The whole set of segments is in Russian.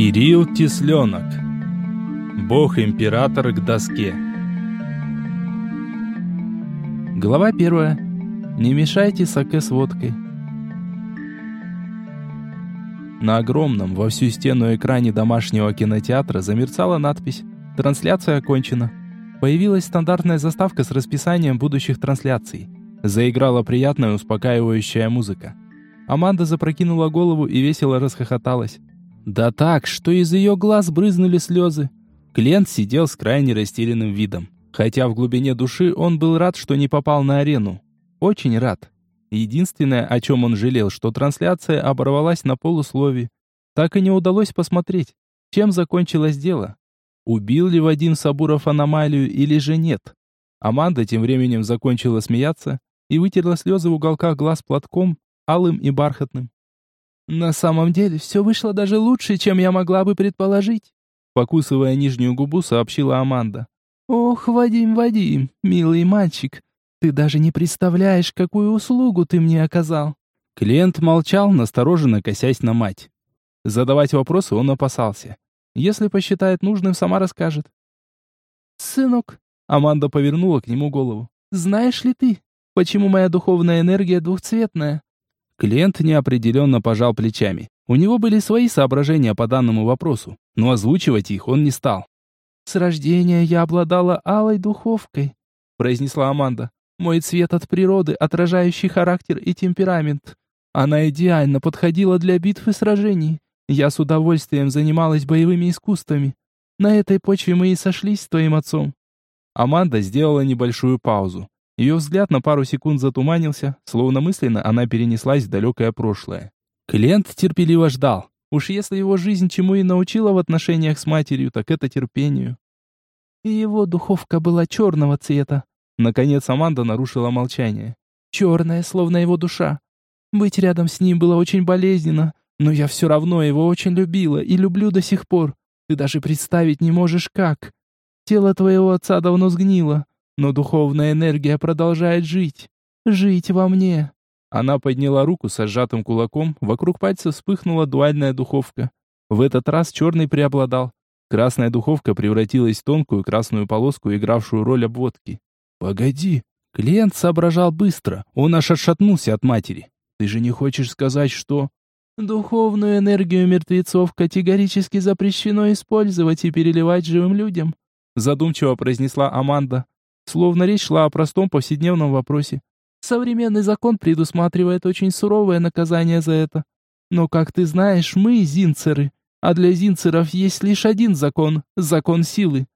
Кирилл Тесленок. Бог-император к доске. Глава первая. Не мешайте саке с водкой. На огромном во всю стену экране домашнего кинотеатра замерцала надпись «Трансляция окончена». Появилась стандартная заставка с расписанием будущих трансляций. Заиграла приятная успокаивающая музыка. Аманда запрокинула голову и весело расхохоталась. Да так, что из ее глаз брызнули слезы. Клиент сидел с крайне растерянным видом. Хотя в глубине души он был рад, что не попал на арену. Очень рад. Единственное, о чем он жалел, что трансляция оборвалась на полусловии. Так и не удалось посмотреть, чем закончилось дело. Убил ли Вадим Сабуров аномалию или же нет? Аманда тем временем закончила смеяться и вытерла слезы в уголках глаз платком, алым и бархатным. На самом деле, все вышло даже лучше, чем я могла бы предположить. Покусывая нижнюю губу, сообщила Аманда. Ох, Вадим, Вадим, милый мальчик, ты даже не представляешь, какую услугу ты мне оказал. Клиент молчал, настороженно косясь на мать. Задавать вопросы он опасался. Если посчитает нужным, сама расскажет. «Сынок», — Аманда повернула к нему голову, — «знаешь ли ты, почему моя духовная энергия двухцветная?» Клиент неопределенно пожал плечами. У него были свои соображения по данному вопросу, но озвучивать их он не стал. «С рождения я обладала алой духовкой», — произнесла Аманда. «Мой цвет от природы, отражающий характер и темперамент. Она идеально подходила для битв и сражений. Я с удовольствием занималась боевыми искусствами. На этой почве мы и сошлись с твоим отцом». Аманда сделала небольшую паузу. Ее взгляд на пару секунд затуманился, словно мысленно она перенеслась в далекое прошлое. Клиент терпеливо ждал. Уж если его жизнь чему и научила в отношениях с матерью, так это терпению. И его духовка была черного цвета. Наконец Аманда нарушила молчание. Черная, словно его душа. Быть рядом с ним было очень болезненно, но я все равно его очень любила и люблю до сих пор. Ты даже представить не можешь как. Тело твоего отца давно сгнило, но духовная энергия продолжает жить. Жить во мне. Она подняла руку со сжатым кулаком, вокруг пальца вспыхнула дуальная духовка. В этот раз черный преобладал. Красная духовка превратилась в тонкую красную полоску, игравшую роль обводки. «Погоди!» Клиент соображал быстро, он аж отшатнулся от матери. «Ты же не хочешь сказать, что...» «Духовную энергию мертвецов категорически запрещено использовать и переливать живым людям», задумчиво произнесла Аманда словно речь шла о простом повседневном вопросе. Современный закон предусматривает очень суровое наказание за это. Но, как ты знаешь, мы зинцеры, а для зинцеров есть лишь один закон – закон силы.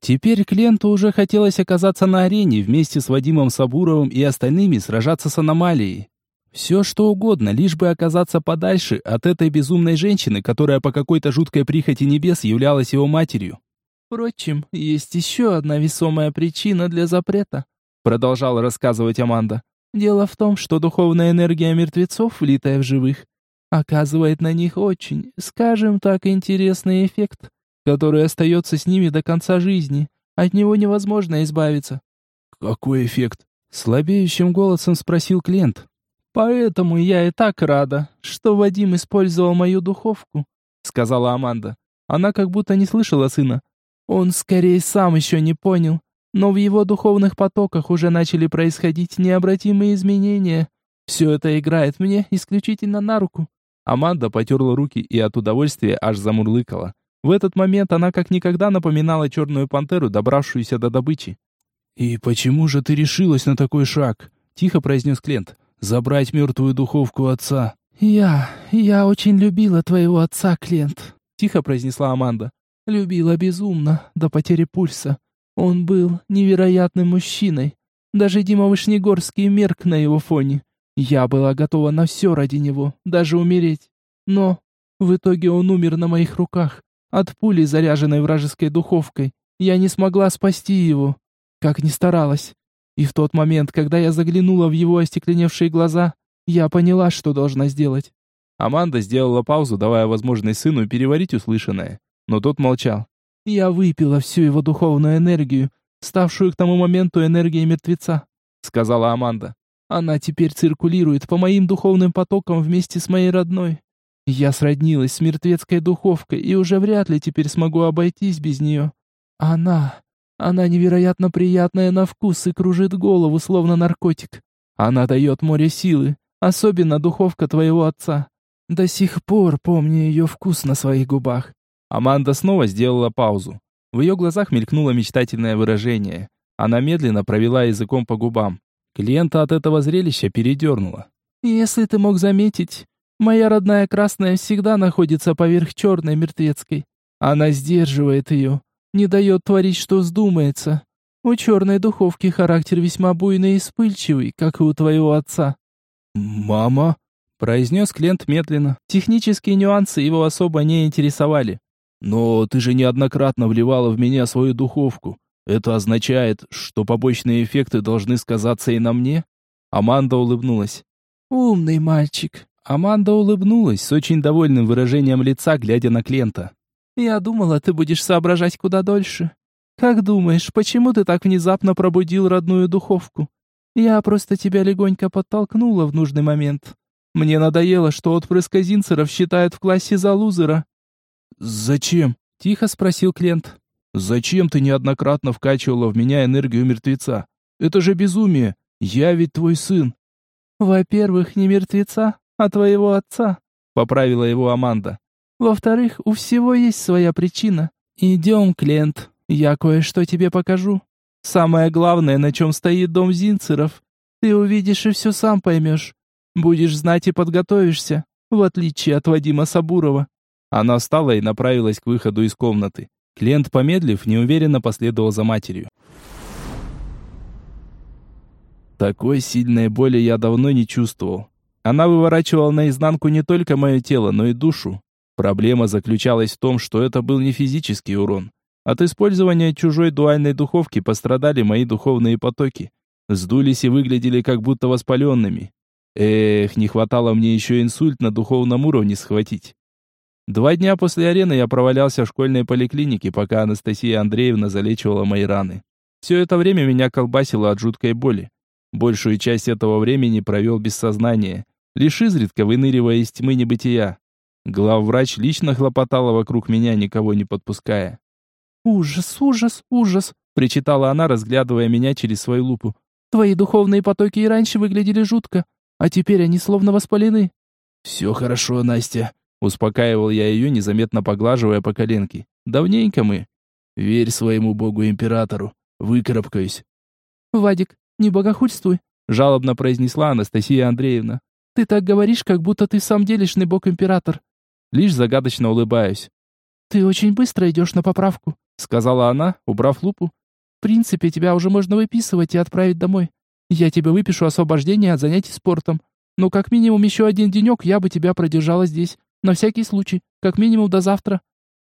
Теперь клиенту уже хотелось оказаться на арене вместе с Вадимом Сабуровым и остальными сражаться с аномалией. Все что угодно, лишь бы оказаться подальше от этой безумной женщины, которая по какой-то жуткой прихоти небес являлась его матерью. Впрочем, есть еще одна весомая причина для запрета, продолжала рассказывать Аманда. Дело в том, что духовная энергия мертвецов, влитая в живых, оказывает на них очень, скажем так, интересный эффект, который остается с ними до конца жизни. От него невозможно избавиться. Какой эффект? слабеющим голосом спросил клиент. Поэтому я и так рада, что Вадим использовал мою духовку, сказала Аманда. Она как будто не слышала сына. Он скорее сам еще не понял, но в его духовных потоках уже начали происходить необратимые изменения. Все это играет мне исключительно на руку. Аманда потерла руки и от удовольствия аж замурлыкала. В этот момент она как никогда напоминала черную пантеру, добравшуюся до добычи. «И почему же ты решилась на такой шаг?» — тихо произнес Клент. «Забрать мертвую духовку отца». «Я... я очень любила твоего отца, Клент», — тихо произнесла Аманда. Любила безумно, до потери пульса. Он был невероятным мужчиной. Даже Дима Вышнегорский мерк на его фоне. Я была готова на все ради него, даже умереть. Но в итоге он умер на моих руках, от пули, заряженной вражеской духовкой. Я не смогла спасти его, как ни старалась. И в тот момент, когда я заглянула в его остекленевшие глаза, я поняла, что должна сделать. Аманда сделала паузу, давая возможность сыну переварить услышанное но тот молчал. «Я выпила всю его духовную энергию, ставшую к тому моменту энергией мертвеца», — сказала Аманда. «Она теперь циркулирует по моим духовным потокам вместе с моей родной. Я сроднилась с мертвецкой духовкой и уже вряд ли теперь смогу обойтись без нее. Она... Она невероятно приятная на вкус и кружит голову, словно наркотик. Она дает море силы, особенно духовка твоего отца. До сих пор помню ее вкус на своих губах». Аманда снова сделала паузу. В ее глазах мелькнуло мечтательное выражение. Она медленно провела языком по губам. Клиента от этого зрелища передернуло. «Если ты мог заметить, моя родная красная всегда находится поверх черной мертвецкой. Она сдерживает ее, не дает творить, что вздумается. У черной духовки характер весьма буйный и вспыльчивый, как и у твоего отца». «Мама?» – произнес Клент медленно. Технические нюансы его особо не интересовали. «Но ты же неоднократно вливала в меня свою духовку. Это означает, что побочные эффекты должны сказаться и на мне?» Аманда улыбнулась. «Умный мальчик». Аманда улыбнулась с очень довольным выражением лица, глядя на Клента. «Я думала, ты будешь соображать куда дольше. Как думаешь, почему ты так внезапно пробудил родную духовку? Я просто тебя легонько подтолкнула в нужный момент. Мне надоело, что отпрыск Зинцеров считают в классе за лузера». «Зачем?» — тихо спросил Клент. «Зачем ты неоднократно вкачивала в меня энергию мертвеца? Это же безумие! Я ведь твой сын!» «Во-первых, не мертвеца, а твоего отца», — поправила его Аманда. «Во-вторых, у всего есть своя причина. Идем, Клент, я кое-что тебе покажу. Самое главное, на чем стоит дом Зинцеров. Ты увидишь и все сам поймешь. Будешь знать и подготовишься, в отличие от Вадима Сабурова». Она встала и направилась к выходу из комнаты. Клиент, помедлив, неуверенно последовал за матерью. Такой сильной боли я давно не чувствовал. Она выворачивала наизнанку не только мое тело, но и душу. Проблема заключалась в том, что это был не физический урон. От использования чужой дуальной духовки пострадали мои духовные потоки. Сдулись и выглядели как будто воспаленными. Эх, не хватало мне еще инсульт на духовном уровне схватить. Два дня после арены я провалялся в школьной поликлинике, пока Анастасия Андреевна залечивала мои раны. Все это время меня колбасило от жуткой боли. Большую часть этого времени провел без сознания, лишь изредка выныривая из тьмы небытия. Главврач лично хлопотала вокруг меня, никого не подпуская. «Ужас, ужас, ужас!» — причитала она, разглядывая меня через свою лупу. «Твои духовные потоки и раньше выглядели жутко, а теперь они словно воспалены». «Все хорошо, Настя», — успокаивал я ее, незаметно поглаживая по коленке. «Давненько мы. Верь своему богу-императору. Выкарабкаюсь». «Вадик, не богохульствуй», — жалобно произнесла Анастасия Андреевна. «Ты так говоришь, как будто ты сам делишный бог-император». Лишь загадочно улыбаюсь. «Ты очень быстро идешь на поправку», — сказала она, убрав лупу. «В принципе, тебя уже можно выписывать и отправить домой. Я тебе выпишу освобождение от занятий спортом. Но как минимум еще один денек я бы тебя продержала здесь. На всякий случай. Как минимум до завтра».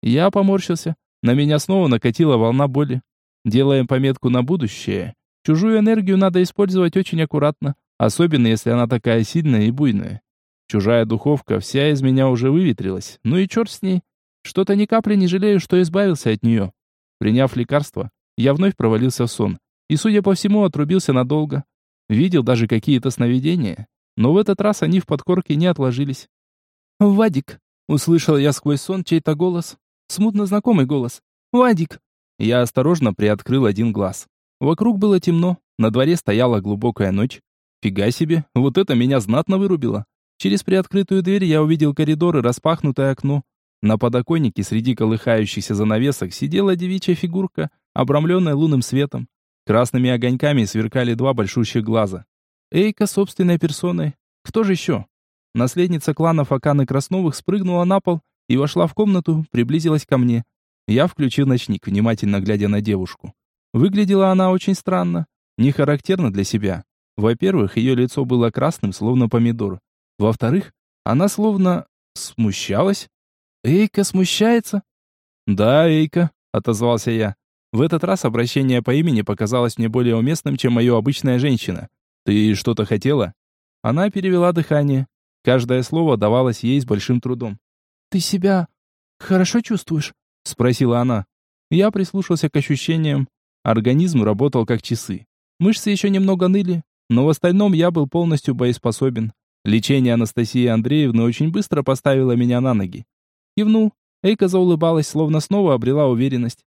Я поморщился. На меня снова накатила волна боли. Делаем пометку на будущее. Чужую энергию надо использовать очень аккуратно, особенно если она такая сильная и буйная. Чужая духовка вся из меня уже выветрилась. Ну и черт с ней. Что-то ни капли не жалею, что избавился от нее. Приняв лекарство, я вновь провалился в сон. И, судя по всему, отрубился надолго. Видел даже какие-то сновидения. Но в этот раз они в подкорке не отложились. «Вадик!» — услышал я сквозь сон чей-то голос. Смутно знакомый голос. «Вадик!» Я осторожно приоткрыл один глаз. Вокруг было темно, на дворе стояла глубокая ночь. Фига себе, вот это меня знатно вырубило. Через приоткрытую дверь я увидел коридор и распахнутое окно. На подоконнике среди колыхающихся занавесок сидела девичья фигурка, обрамленная лунным светом. Красными огоньками сверкали два большущих глаза. Эйка собственной персоной. Кто же еще? Наследница клана Факаны Красновых спрыгнула на пол и вошла в комнату, приблизилась ко мне. Я включил ночник, внимательно глядя на девушку. Выглядела она очень странно, не характерно для себя. Во-первых, ее лицо было красным, словно помидор. Во-вторых, она словно смущалась. «Эйка смущается?» «Да, Эйка», — отозвался я. В этот раз обращение по имени показалось мне более уместным, чем мое обычная женщина. «Ты что-то хотела?» Она перевела дыхание. Каждое слово давалось ей с большим трудом. «Ты себя хорошо чувствуешь?» — спросила она. Я прислушался к ощущениям. Организм работал как часы. Мышцы еще немного ныли, но в остальном я был полностью боеспособен. Лечение Анастасии Андреевны очень быстро поставило меня на ноги. Кивнул. Эйка заулыбалась, словно снова обрела уверенность.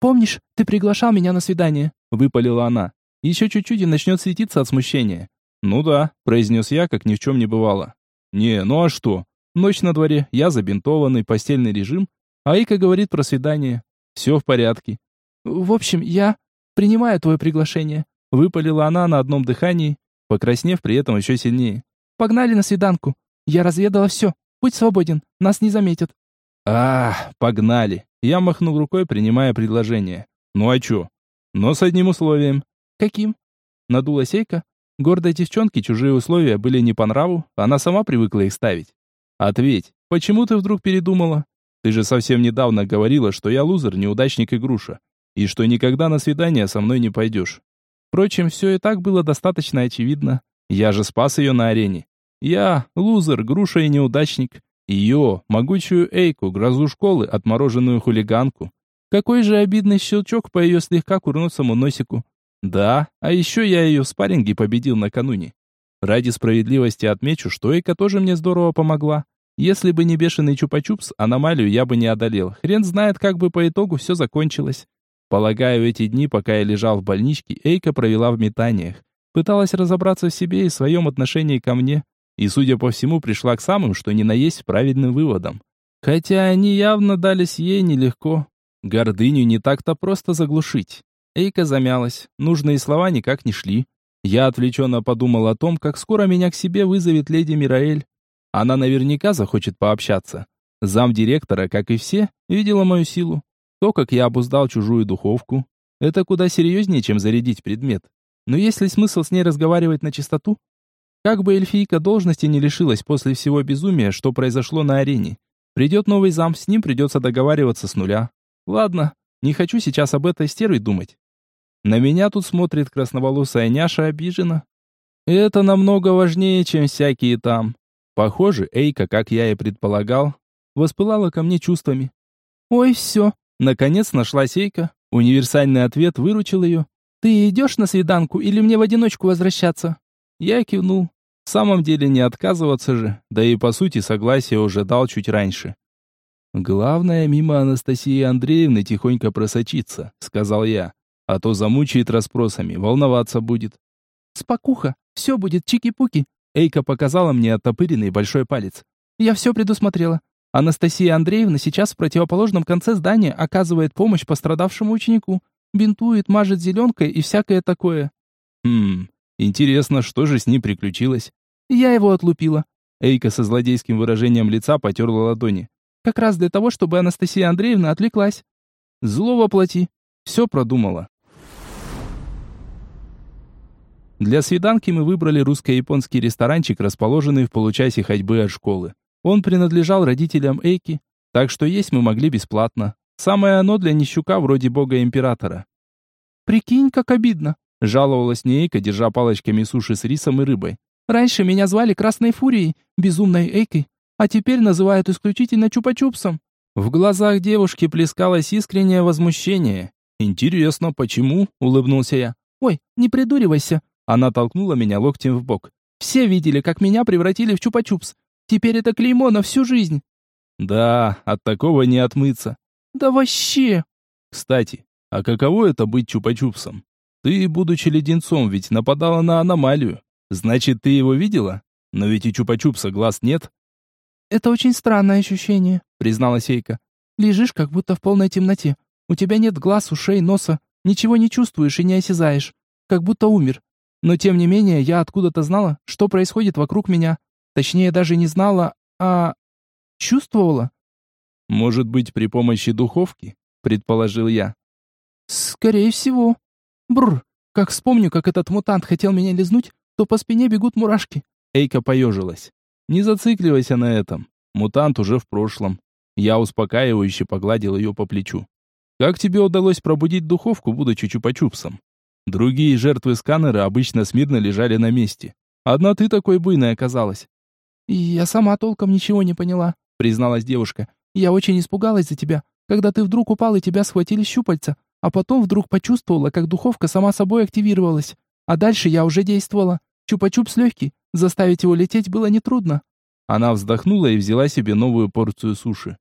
«Помнишь, ты приглашал меня на свидание?» — выпалила она. Еще чуть-чуть и начнет светиться от смущения. «Ну да», — произнес я, как ни в чем не бывало. «Не, ну а что? Ночь на дворе, я забинтованный, постельный режим, а Эйка говорит про свидание. Все в порядке». «В общем, я принимаю твое приглашение», — выпалила она на одном дыхании, покраснев при этом еще сильнее. «Погнали на свиданку. Я разведала все. Будь свободен, нас не заметят». «А, погнали!» Я махнул рукой, принимая предложение. «Ну а чё? Но с одним условием». «Каким?» Надула сейка. Гордой девчонке чужие условия были не по нраву, она сама привыкла их ставить. «Ответь, почему ты вдруг передумала? Ты же совсем недавно говорила, что я лузер, неудачник и груша, и что никогда на свидание со мной не пойдешь. Впрочем, все и так было достаточно очевидно. Я же спас ее на арене. Я, лузер, груша и неудачник. Ее, могучую Эйку, грозу школы, отмороженную хулиганку. Какой же обидный щелчок по ее слегка курносому носику. Да, а еще я ее в спарринге победил накануне. Ради справедливости отмечу, что Эйка тоже мне здорово помогла. Если бы не бешеный чупа-чупс, аномалию я бы не одолел. Хрен знает, как бы по итогу все закончилось. Полагаю, эти дни, пока я лежал в больничке, Эйка провела в метаниях. Пыталась разобраться в себе и своем отношении ко мне и, судя по всему, пришла к самым, что ни на есть правильным выводам. Хотя они явно дались ей нелегко. Гордыню не так-то просто заглушить. Эйка замялась, нужные слова никак не шли. Я отвлеченно подумал о том, как скоро меня к себе вызовет леди Мираэль. Она наверняка захочет пообщаться. Зам директора, как и все, видела мою силу. То, как я обуздал чужую духовку, это куда серьезнее, чем зарядить предмет. Но есть ли смысл с ней разговаривать на чистоту? Как бы эльфийка должности не лишилась после всего безумия, что произошло на арене. Придет новый зам, с ним придется договариваться с нуля. Ладно, не хочу сейчас об этой стерве думать. На меня тут смотрит красноволосая няша обижена. Это намного важнее, чем всякие там. Похоже, Эйка, как я и предполагал, воспылала ко мне чувствами. «Ой, все!» Наконец нашлась Эйка. Универсальный ответ выручил ее. «Ты идешь на свиданку или мне в одиночку возвращаться?» Я кивнул. В самом деле не отказываться же, да и по сути согласие уже дал чуть раньше. «Главное, мимо Анастасии Андреевны тихонько просочиться», — сказал я. «А то замучает расспросами, волноваться будет». «Спокуха, все будет чики-пуки», — Эйка показала мне оттопыренный большой палец. «Я все предусмотрела. Анастасия Андреевна сейчас в противоположном конце здания оказывает помощь пострадавшему ученику. Бинтует, мажет зеленкой и всякое такое». «Хм, Интересно, что же с ним приключилось? Я его отлупила. Эйка со злодейским выражением лица потерла ладони. Как раз для того, чтобы Анастасия Андреевна отвлеклась. Зло воплоти. Все продумала. Для свиданки мы выбрали русско-японский ресторанчик, расположенный в получасе ходьбы от школы. Он принадлежал родителям Эйки, так что есть мы могли бесплатно. Самое оно для нищука вроде бога-императора. «Прикинь, как обидно!» Жаловалась Нейка, держа палочками суши с рисом и рыбой. «Раньше меня звали Красной Фурией, безумной Эйкой, а теперь называют исключительно Чупа-Чупсом». В глазах девушки плескалось искреннее возмущение. «Интересно, почему?» — улыбнулся я. «Ой, не придуривайся!» Она толкнула меня локтем в бок. «Все видели, как меня превратили в Чупа-Чупс. Теперь это клеймо на всю жизнь». «Да, от такого не отмыться». «Да вообще!» «Кстати, а каково это быть Чупа-Чупсом?» Ты, будучи леденцом, ведь нападала на аномалию. Значит, ты его видела? Но ведь и чупа-чупса глаз нет. Это очень странное ощущение, призналась Сейка. Лежишь как будто в полной темноте. У тебя нет глаз, ушей, носа. Ничего не чувствуешь и не осязаешь. Как будто умер. Но тем не менее, я откуда-то знала, что происходит вокруг меня. Точнее, даже не знала, а... чувствовала. Может быть, при помощи духовки? Предположил я. Скорее всего, Бррр, как вспомню, как этот мутант хотел меня лизнуть, то по спине бегут мурашки. Эйка поежилась. Не зацикливайся на этом. Мутант уже в прошлом. Я успокаивающе погладил ее по плечу. Как тебе удалось пробудить духовку, будучи чупа-чупсом? Другие жертвы сканера обычно смирно лежали на месте. Одна ты такой буйной оказалась. Я сама толком ничего не поняла, призналась девушка. Я очень испугалась за тебя, когда ты вдруг упал и тебя схватили щупальца. А потом вдруг почувствовала, как духовка сама собой активировалась. А дальше я уже действовала. Чупа-чупс легкий, Заставить его лететь было нетрудно. Она вздохнула и взяла себе новую порцию суши.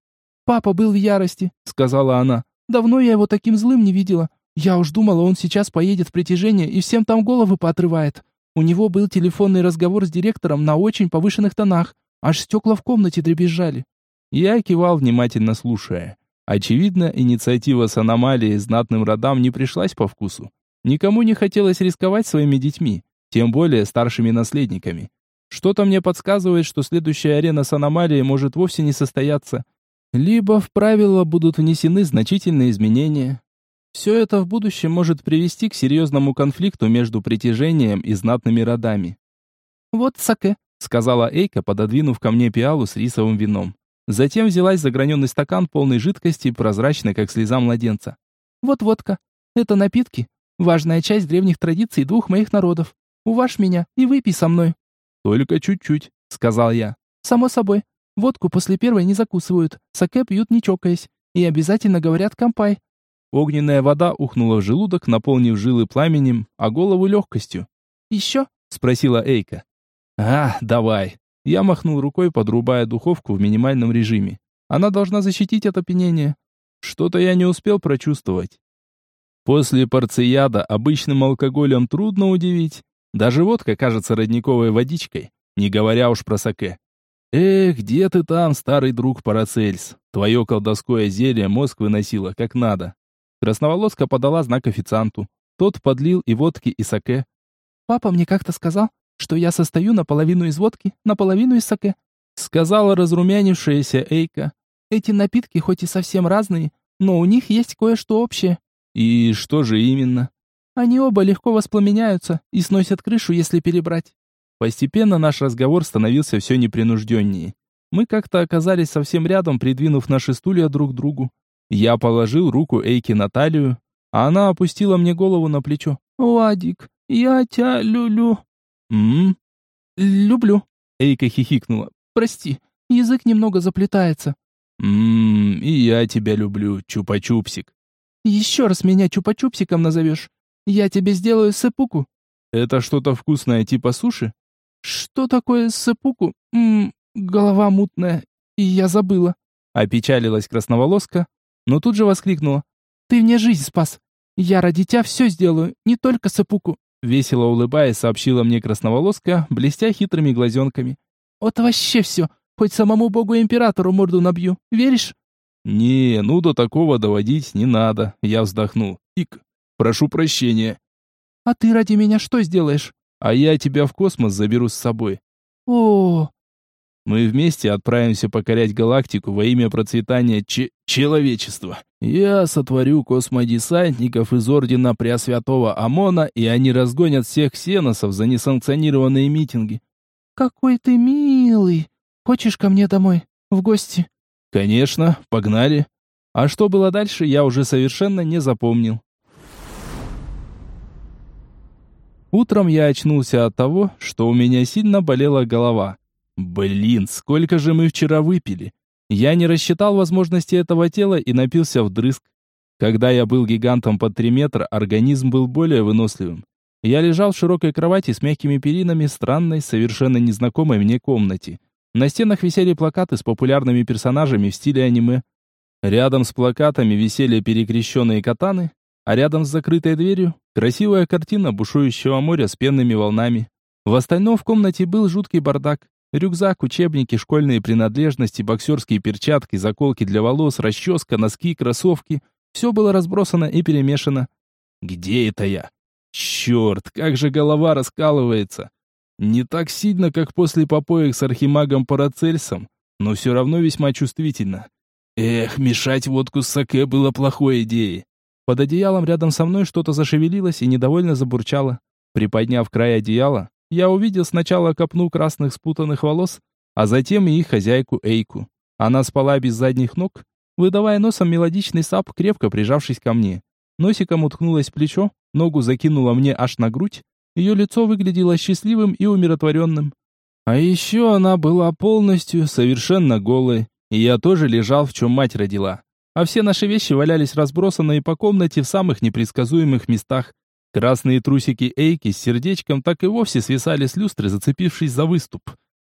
«Папа был в ярости», — сказала она. «Давно я его таким злым не видела. Я уж думала, он сейчас поедет в притяжение и всем там головы поотрывает. У него был телефонный разговор с директором на очень повышенных тонах. Аж стекла в комнате дребезжали». Я кивал, внимательно слушая. Очевидно, инициатива с аномалией знатным родам не пришлась по вкусу. Никому не хотелось рисковать своими детьми, тем более старшими наследниками. Что-то мне подсказывает, что следующая арена с аномалией может вовсе не состояться. Либо в правила будут внесены значительные изменения. Все это в будущем может привести к серьезному конфликту между притяжением и знатными родами. «Вот саке», — сказала Эйка, пододвинув ко мне пиалу с рисовым вином. Затем взялась за граненый стакан полной жидкости, прозрачной, как слеза младенца. «Вот водка. Это напитки. Важная часть древних традиций двух моих народов. Уваж меня и выпей со мной». «Только чуть-чуть», — сказал я. «Само собой. Водку после первой не закусывают, саке пьют не чокаясь. И обязательно говорят «кампай». Огненная вода ухнула в желудок, наполнив жилы пламенем, а голову легкостью. «Еще?» — спросила Эйка. «А, давай», я махнул рукой, подрубая духовку в минимальном режиме. Она должна защитить от опьянения. Что-то я не успел прочувствовать. После порцияда обычным алкоголем трудно удивить. Даже водка кажется родниковой водичкой, не говоря уж про саке. Эх, где ты там, старый друг Парацельс? Твое колдовское зелье мозг выносило, как надо. Красноволоска подала знак официанту. Тот подлил и водки, и саке. «Папа мне как-то сказал, что я состою наполовину из водки, наполовину из саке», сказала разрумянившаяся Эйка. «Эти напитки хоть и совсем разные, но у них есть кое-что общее». «И что же именно?» «Они оба легко воспламеняются и сносят крышу, если перебрать». Постепенно наш разговор становился все непринужденнее. Мы как-то оказались совсем рядом, придвинув наши стулья друг к другу. Я положил руку Эйке на талию, а она опустила мне голову на плечо. «Вадик, я тебя люблю». «М-м?» «Люблю», — Эйка хихикнула. «Прости, язык немного заплетается». «М-м, и я тебя люблю, чупа-чупсик». «Еще раз меня чупа-чупсиком назовешь. Я тебе сделаю сэпуку». «Это что-то вкусное типа суши?» «Что такое сэпуку? Ммм, голова мутная, и я забыла». Опечалилась красноволоска, но тут же воскликнула. «Ты мне жизнь спас. Я ради тебя все сделаю, не только сэпуку. Весело улыбаясь, сообщила мне красноволоска, блестя хитрыми глазенками. «Вот вообще все. Хоть самому богу-императору морду набью. Веришь?» «Не, ну до такого доводить не надо», — я вздохнул. «Ик, прошу прощения». «А ты ради меня что сделаешь?» «А я тебя в космос заберу с собой». «О, мы вместе отправимся покорять галактику во имя процветания че человечества. Я сотворю космодесантников из Ордена Преосвятого Амона, и они разгонят всех ксеносов за несанкционированные митинги. Какой ты милый. Хочешь ко мне домой, в гости? Конечно, погнали. А что было дальше, я уже совершенно не запомнил. Утром я очнулся от того, что у меня сильно болела голова. Блин, сколько же мы вчера выпили. Я не рассчитал возможности этого тела и напился вдрызг. Когда я был гигантом под 3 метра, организм был более выносливым. Я лежал в широкой кровати с мягкими перинами странной, совершенно незнакомой мне комнате. На стенах висели плакаты с популярными персонажами в стиле аниме. Рядом с плакатами висели перекрещенные катаны, а рядом с закрытой дверью красивая картина бушующего моря с пенными волнами. В остальном в комнате был жуткий бардак. Рюкзак, учебники, школьные принадлежности, боксерские перчатки, заколки для волос, расческа, носки, кроссовки. Все было разбросано и перемешано. Где это я? Черт, как же голова раскалывается. Не так сильно, как после попоек с архимагом Парацельсом, но все равно весьма чувствительно. Эх, мешать водку с саке было плохой идеей. Под одеялом рядом со мной что-то зашевелилось и недовольно забурчало. Приподняв край одеяла, я увидел сначала копну красных спутанных волос, а затем и их хозяйку Эйку. Она спала без задних ног, выдавая носом мелодичный сап, крепко прижавшись ко мне. Носиком уткнулась в плечо, ногу закинула мне аж на грудь, ее лицо выглядело счастливым и умиротворенным. А еще она была полностью, совершенно голой, и я тоже лежал, в чем мать родила. А все наши вещи валялись разбросанные по комнате в самых непредсказуемых местах. Красные трусики Эйки с сердечком так и вовсе свисали с люстры, зацепившись за выступ.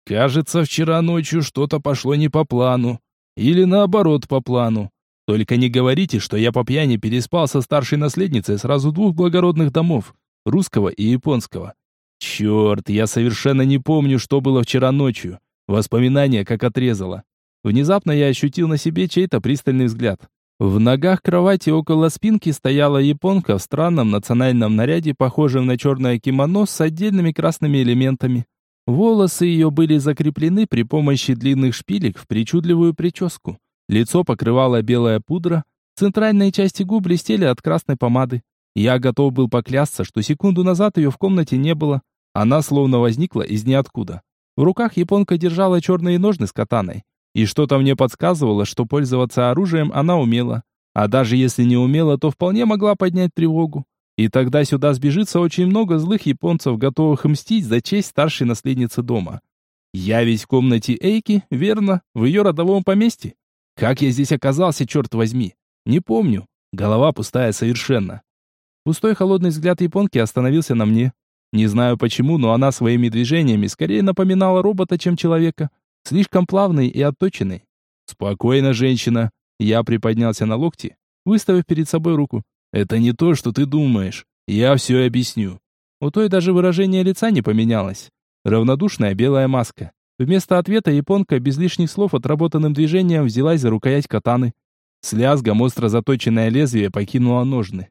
Кажется, вчера ночью что-то пошло не по плану. Или наоборот по плану. Только не говорите, что я по пьяни переспал со старшей наследницей сразу двух благородных домов, русского и японского. Черт, я совершенно не помню, что было вчера ночью. Воспоминания как отрезало. Внезапно я ощутил на себе чей-то пристальный взгляд. В ногах кровати около спинки стояла японка в странном национальном наряде, похожем на черное кимоно с отдельными красными элементами. Волосы ее были закреплены при помощи длинных шпилек в причудливую прическу. Лицо покрывала белая пудра, центральные части губ блестели от красной помады. Я готов был поклясться, что секунду назад ее в комнате не было. Она словно возникла из ниоткуда. В руках японка держала черные ножны с катаной. И что-то мне подсказывало, что пользоваться оружием она умела. А даже если не умела, то вполне могла поднять тревогу. И тогда сюда сбежится очень много злых японцев, готовых мстить за честь старшей наследницы дома. Я ведь в комнате Эйки, верно, в ее родовом поместье. Как я здесь оказался, черт возьми? Не помню. Голова пустая совершенно. Пустой холодный взгляд японки остановился на мне. Не знаю почему, но она своими движениями скорее напоминала робота, чем человека. Слишком плавный и отточенный. «Спокойно, женщина!» Я приподнялся на локти, выставив перед собой руку. Это не то, что ты думаешь. Я все объясню. У той даже выражение лица не поменялось. Равнодушная белая маска. Вместо ответа японка без лишних слов отработанным движением взялась за рукоять катаны. С лязгом остро заточенное лезвие покинуло ножны.